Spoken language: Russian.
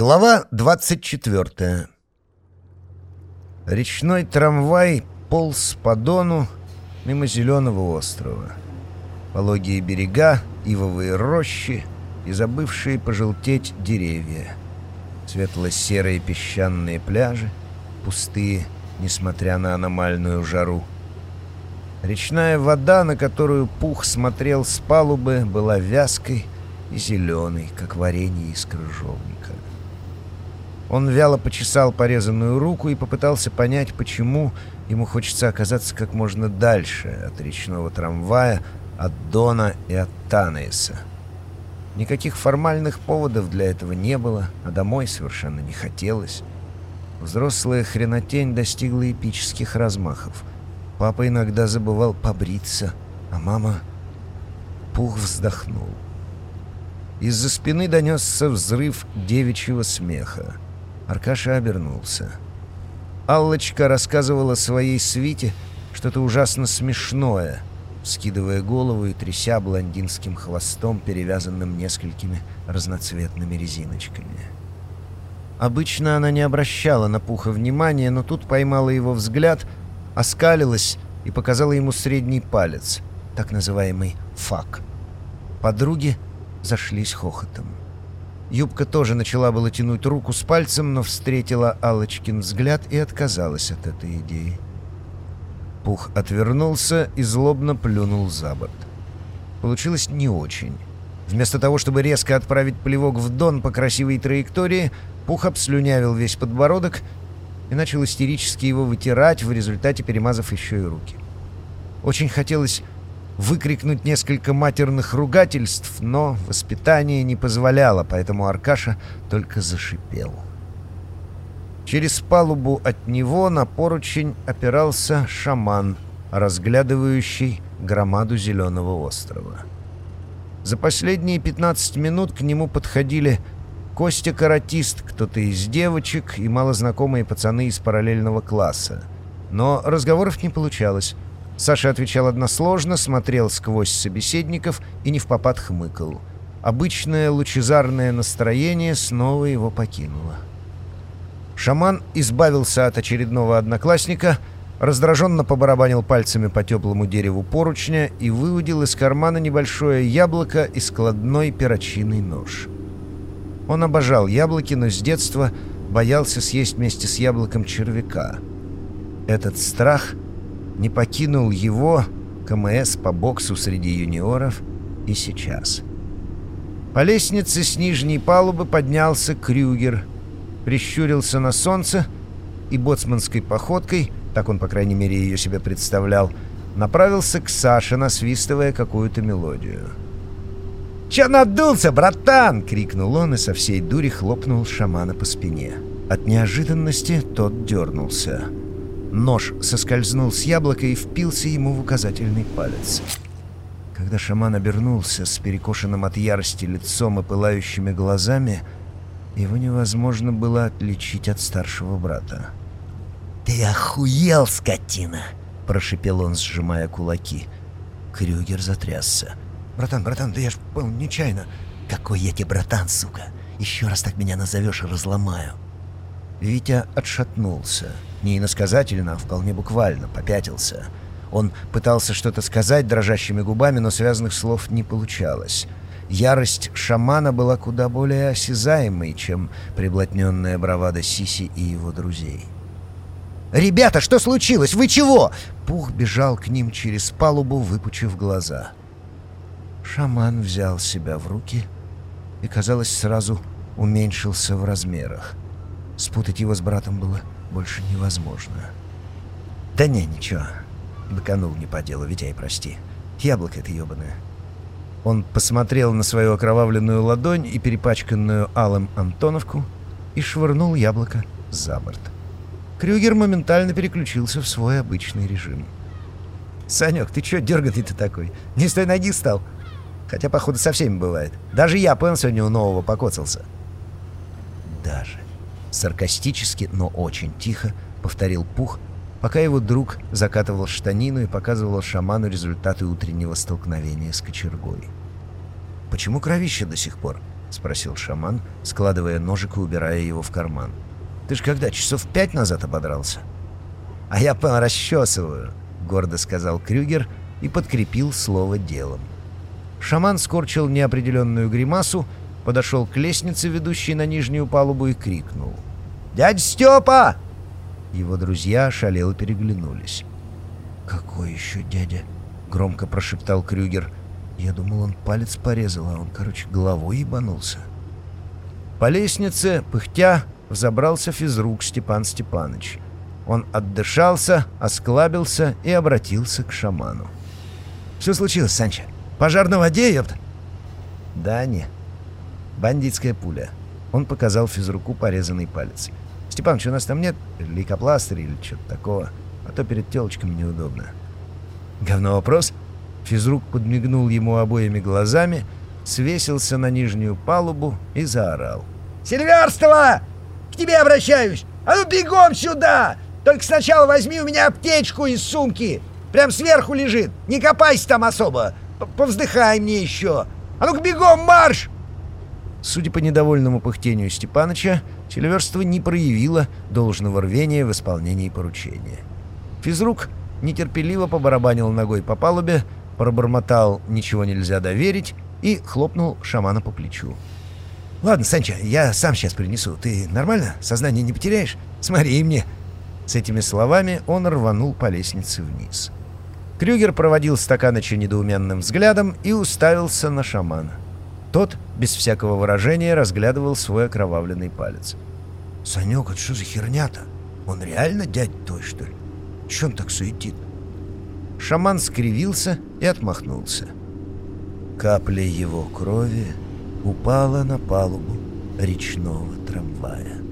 Глава 24 Речной трамвай полз по дону мимо зеленого острова. Пологие берега, ивовые рощи и забывшие пожелтеть деревья. Светло-серые песчаные пляжи, пустые, несмотря на аномальную жару. Речная вода, на которую Пух смотрел с палубы, была вязкой и зеленой, как варенье из крыжовника. Он вяло почесал порезанную руку и попытался понять, почему ему хочется оказаться как можно дальше от речного трамвая, от Дона и от Танейса. Никаких формальных поводов для этого не было, а домой совершенно не хотелось. Взрослая хренотень достигла эпических размахов. Папа иногда забывал побриться, а мама... Пух вздохнул. Из-за спины донесся взрыв девичьего смеха. Аркаша обернулся. Аллочка рассказывала своей свите что-то ужасно смешное, скидывая голову и тряся блондинским хвостом, перевязанным несколькими разноцветными резиночками. Обычно она не обращала на Пуха внимания, но тут поймала его взгляд, оскалилась и показала ему средний палец, так называемый «фак». Подруги зашлись хохотом. Юбка тоже начала было тянуть руку с пальцем, но встретила Алочкин взгляд и отказалась от этой идеи. Пух отвернулся и злобно плюнул за борт. Получилось не очень. Вместо того, чтобы резко отправить плевок в дон по красивой траектории, Пух обслюнявил весь подбородок и начал истерически его вытирать, в результате перемазав еще и руки. Очень хотелось выкрикнуть несколько матерных ругательств, но воспитание не позволяло, поэтому Аркаша только зашипел. Через палубу от него на поручень опирался шаман, разглядывающий громаду зеленого острова. За последние 15 минут к нему подходили Костя-каратист, кто-то из девочек и малознакомые пацаны из параллельного класса. Но разговоров не получалось. Саша отвечал односложно, смотрел сквозь собеседников и не в попад хмыкал. Обычное лучезарное настроение снова его покинуло. Шаман избавился от очередного одноклассника, раздраженно побарабанил пальцами по теплому дереву поручня и выудил из кармана небольшое яблоко и складной перочинный нож. Он обожал яблоки, но с детства боялся съесть вместе с яблоком червяка. Этот страх — не покинул его, КМС по боксу среди юниоров, и сейчас. По лестнице с нижней палубы поднялся Крюгер, прищурился на солнце и боцманской походкой, так он, по крайней мере, ее себе представлял, направился к Саше, насвистывая какую-то мелодию. «Че надулся, братан?» — крикнул он и со всей дури хлопнул шамана по спине. От неожиданности тот дернулся. Нож соскользнул с яблока и впился ему в указательный палец. Когда шаман обернулся с перекошенным от ярости лицом и пылающими глазами, его невозможно было отличить от старшего брата. «Ты охуел, скотина!» — прошепел он, сжимая кулаки. Крюгер затрясся. «Братан, братан, да я ж понял, нечаянно!» «Какой я тебе братан, сука! Еще раз так меня назовешь и разломаю!» Витя отшатнулся. Не иносказательно, а вполне буквально, попятился. Он пытался что-то сказать дрожащими губами, но связанных слов не получалось. Ярость шамана была куда более осязаемой, чем приблотненная бравада Сиси и его друзей. «Ребята, что случилось? Вы чего?» Пух бежал к ним через палубу, выпучив глаза. Шаман взял себя в руки и, казалось, сразу уменьшился в размерах. Спутать его с братом было больше невозможно. «Да не, ничего. Быканул не по делу, Витяй, прости. Яблоко это ебаное». Он посмотрел на свою окровавленную ладонь и перепачканную алым Антоновку и швырнул яблоко за борт. Крюгер моментально переключился в свой обычный режим. «Санек, ты чё дерганный-то такой? Не с той ноги стал?» Хотя, походу, со всеми бывает. Даже я, понял, сегодня у нового покоцался. «Даже». Саркастически, но очень тихо повторил Пух, пока его друг закатывал штанину и показывал шаману результаты утреннего столкновения с кочергой. «Почему кровище до сих пор?» — спросил шаман, складывая ножик и убирая его в карман. «Ты ж когда, часов пять назад ободрался?» «А я по расчесываю», — гордо сказал Крюгер и подкрепил слово делом. Шаман скорчил неопределенную гримасу, подошел к лестнице, ведущей на нижнюю палубу, и крикнул. «Дядь Степа!» Его друзья шалело переглянулись. «Какой еще дядя?» — громко прошептал Крюгер. «Я думал, он палец порезал, а он, короче, головой ебанулся». По лестнице, пыхтя, взобрался физрук Степан Степаныч. Он отдышался, осклабился и обратился к шаману. «Что случилось, Санчо? Пожар на воде, ёпта?» «Да не. Бандитская пуля». Он показал физруку порезанный палец. «Степаныч, у нас там нет лейкопластыря или что-то такого, а то перед телочками неудобно». «Говно вопрос?» Физрук подмигнул ему обоими глазами, свесился на нижнюю палубу и заорал. «Сильверстова! К тебе обращаюсь! А ну бегом сюда! Только сначала возьми у меня аптечку из сумки! Прям сверху лежит! Не копайся там особо! Повздыхай мне еще! А ну-ка бегом марш!» Судя по недовольному пыхтению Степаныча, Селиверство не проявило должного рвения в исполнении поручения. Физрук нетерпеливо побарабанил ногой по палубе, пробормотал «ничего нельзя доверить» и хлопнул шамана по плечу. «Ладно, Санчо, я сам сейчас принесу. Ты нормально? Сознание не потеряешь? Смотри мне!» С этими словами он рванул по лестнице вниз. Крюгер проводил Стаканыча недоуменным взглядом и уставился на шамана. Тот, без всякого выражения, разглядывал свой окровавленный палец. «Санек, это что за херня-то? Он реально дядь той, что ли? Че он так суетит?» Шаман скривился и отмахнулся. Капля его крови упала на палубу речного трамвая.